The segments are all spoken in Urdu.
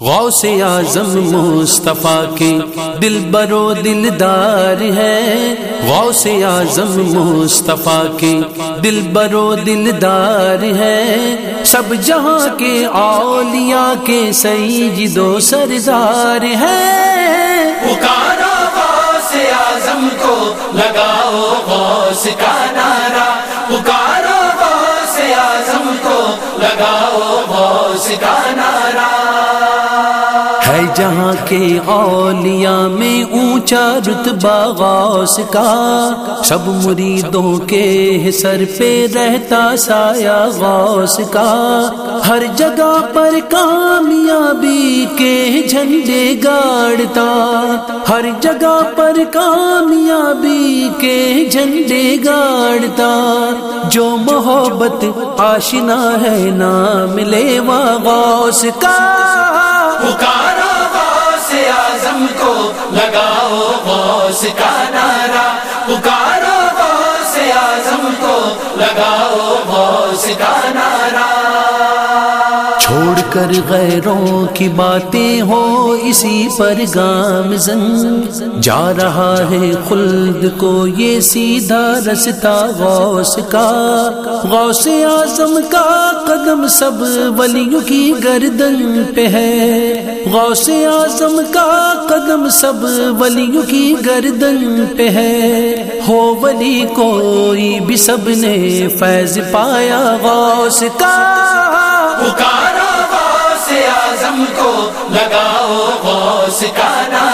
غوث اعظم مصطفیٰ کے دل برو دلدار ہے۔ غوث اعظم مصطفیٰ کے دل برو دلدار ہے۔ سب جہاں کے اولیاء کے سعید و سردار ہے۔ اعظم لگاؤ غوث کا نعرہ ہے جہاں کے اولیاء میں اونچا رتبہ غوث کا۔ سب مریدوں کے سر پہ رہتا سایہ غوث کا۔ ہر جگہ پر کامیابی کے جھنڈے گاڑتا۔ ہر جگہ پر کامیابی کے جھنڈے گاڑتا۔ جو محبت آشنا ہے نام لے وا غوث کا۔ پکارا غوث ہم کو لگاؤ غوث کا نعرہ پکارو غوث اعظم کو لگاؤ غوث کا نعرہ۔ چھوڑ کر غیروں کی باتیں ہو اسی پر گام زن جا رہا ہے خلد کو یہ سیدھا رستا غوث کا۔ غوث اعظم کا قدم سب ولیوں کی گردن پہ ہے۔ غوث اعظم کا قدم سب ولیوں کی گردن پہ ہے۔ ہو ولی کوئی بھی سب نے فیض پایا غوث کا۔ پکارا غوث اعظم کو لگاؤ غوث کا نام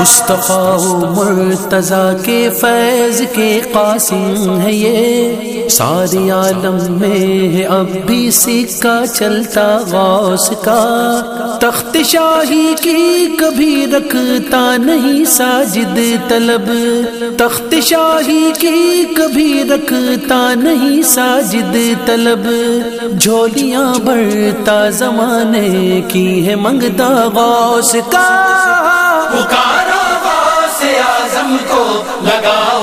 مصطفیٰ مرتضی کے فیض کے قاسم ہے یہ۔ ساری عالم میں ہے اب بھی سکہ چلتا غوث کا۔ تخت شاہی کی کبھی رکھتا نہیں ساجد طلب۔ تخت شاہی کی کبھی رکھتا نہیں ساجد طلب۔ جھولیاں بھرتا زمانے کی ہے منگتا غوث کا۔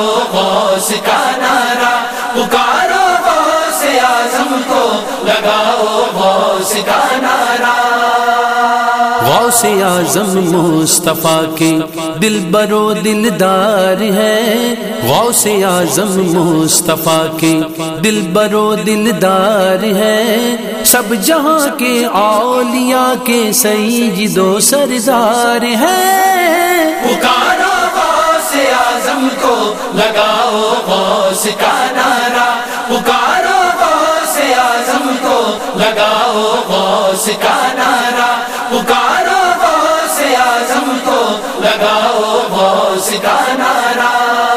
غوث کا نعرہ پکارا غوث اعظم کو لگاؤ غوث کا نعرہ۔ غوث اعظم مصطفیٰ کے دل برو دلدار ہے۔ غوث اعظم مصطفیٰ کے دل برو دلدار ہے۔ سب جہاں کے اولیاء کے سید و سردار ہے ہم کو لگاؤ غوث کا نعرہ، پکارو غوث اعظم کو لگاؤ غوث کا نعرہ۔ پکارو غوث اعظم کو لگاؤ غوث کا نعرہ۔